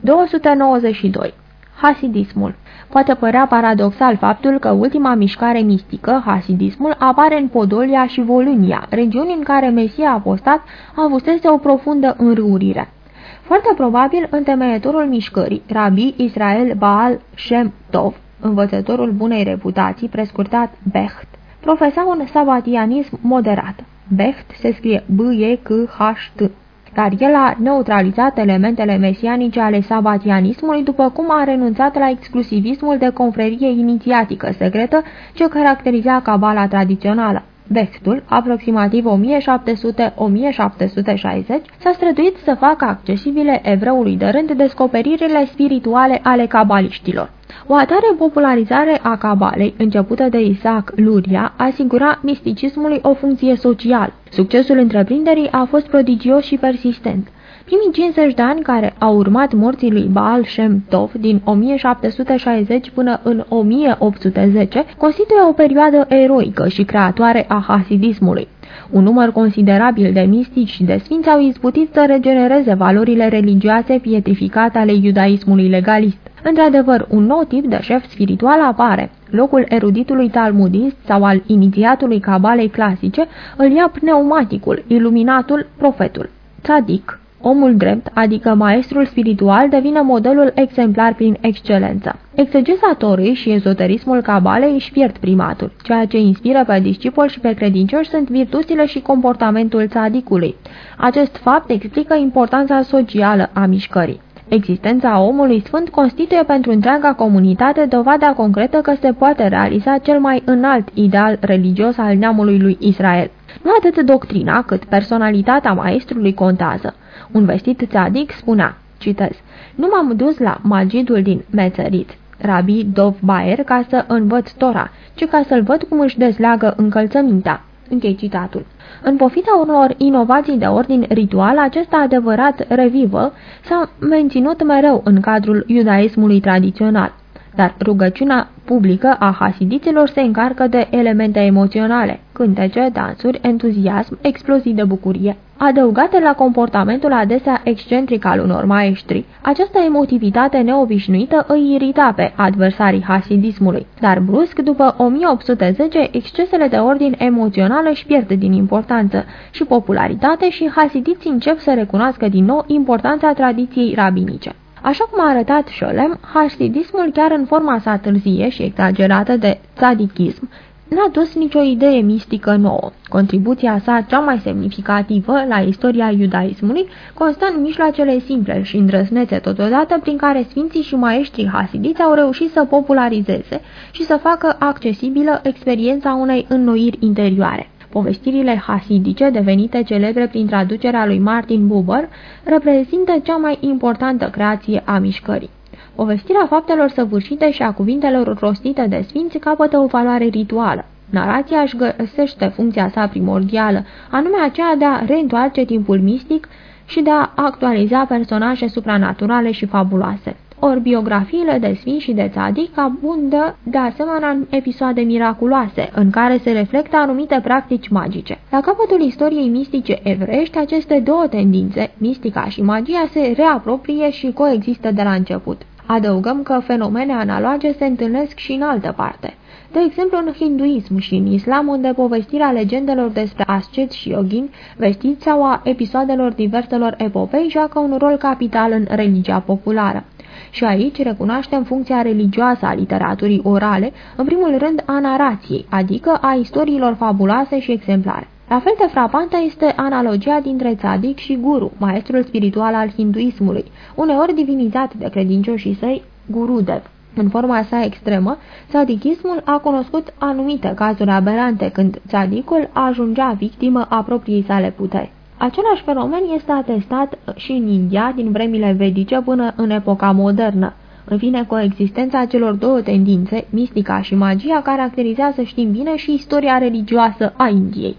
292. Hasidismul Poate părea paradoxal faptul că ultima mișcare mistică, hasidismul, apare în Podolia și Volunia, regiuni în care Mesia apostat avusese o profundă înrăurire. Foarte probabil, întemeietorul mișcării, Rabbi Israel Baal Shem Tov, învățătorul bunei reputații, prescurtat Becht, profesa un sabatianism moderat. Becht se scrie B-E-C-H-T dar el a neutralizat elementele mesianice ale sabatianismului după cum a renunțat la exclusivismul de confrerie inițiatică secretă ce caracteriza cabala tradițională. Bechtul, aproximativ 1700-1760, s-a străduit să facă accesibile evreului de rând descoperirile spirituale ale cabaliștilor. O atare popularizare a cabalei, începută de Isaac Luria, asigura misticismului o funcție socială. Succesul întreprinderii a fost prodigios și persistent. Primii 50 de ani care au urmat morții lui Baal Shem Tov din 1760 până în 1810 constituie o perioadă eroică și creatoare a hasidismului. Un număr considerabil de mistici și de sfinți au izbutit să regenereze valorile religioase pietrificate ale iudaismului legalist. Într-adevăr, un nou tip de șef spiritual apare. Locul eruditului talmudist sau al inițiatului cabalei clasice îl ia pneumaticul, iluminatul, profetul. Tzadic Omul drept, adică maestrul spiritual, devine modelul exemplar prin excelență. Exegezatorii și ezoterismul cabalei își pierd primatul. Ceea ce inspiră pe discipol și pe credincioși sunt virtuțile și comportamentul țadicului. Acest fapt explică importanța socială a mișcării. Existența omului sfânt constituie pentru întreaga comunitate dovada concretă că se poate realiza cel mai înalt ideal religios al neamului lui Israel. Nu atât doctrina cât personalitatea maestrului contează. Un vestit țadic spunea, citez, Nu m-am dus la magidul din Mețărit, Rabbi Dov Baer, ca să învăț Tora, ci ca să-l văd cum își dezleagă încălțămintea. Închei citatul. În pofita unor inovații de ordin ritual, acesta adevărat revivă s-a menținut mereu în cadrul iudaismului tradițional. Dar rugăciunea publică a hasidiților se încarcă de elemente emoționale, cântece, dansuri, entuziasm, explozii de bucurie. Adăugate la comportamentul adesea excentric al unor maestri, această emotivitate neobișnuită îi irita pe adversarii hasidismului. Dar brusc, după 1810, excesele de ordin emoțional își pierd din importanță și popularitate și hasidiții încep să recunoască din nou importanța tradiției rabinice. Așa cum a arătat Scholem, hasidismul chiar în forma sa târzie și exagerată de tzadikism n-a dus nicio idee mistică nouă. Contribuția sa cea mai semnificativă la istoria iudaismului constă în mijloacele simple și îndrăznețe totodată prin care sfinții și maestrii hasidiți au reușit să popularizeze și să facă accesibilă experiența unei înnoiri interioare. Povestirile hasidice, devenite celebre prin traducerea lui Martin Buber, reprezintă cea mai importantă creație a mișcării. Povestirea faptelor săvârșite și a cuvintelor rostite de sfinți capătă o valoare rituală. Narația își găsește funcția sa primordială, anume aceea de a reîntoarce timpul mistic și de a actualiza personaje supranaturale și fabuloase. Ori biografiile de sfinți și de țadic abundă de asemenea în episoade miraculoase, în care se reflectă anumite practici magice. La capătul istoriei mistice evrești, aceste două tendințe, mistica și magia, se reaproprie și coexistă de la început. Adăugăm că fenomene analoge se întâlnesc și în altă parte. De exemplu, în hinduism și în islam, unde povestirea legendelor despre asceți și yogini, vestiți sau a episoadelor diverselor epopei, joacă un rol capital în religia populară. Și aici recunoaștem funcția religioasă a literaturii orale, în primul rând a narației, adică a istoriilor fabuloase și exemplare. La fel de frapantă este analogia dintre țadic și guru, maestrul spiritual al hinduismului, uneori divinizat de credincioșii săi Gurudev. În forma sa extremă, țadichismul a cunoscut anumite cazuri aberante când țadicul ajungea victimă a propriei sale puteri. Același fenomen este atestat și în India din vremile vedice până în epoca modernă. În fine, coexistența celor două tendințe, mistica și magia, caracterizează, știm bine, și istoria religioasă a Indiei.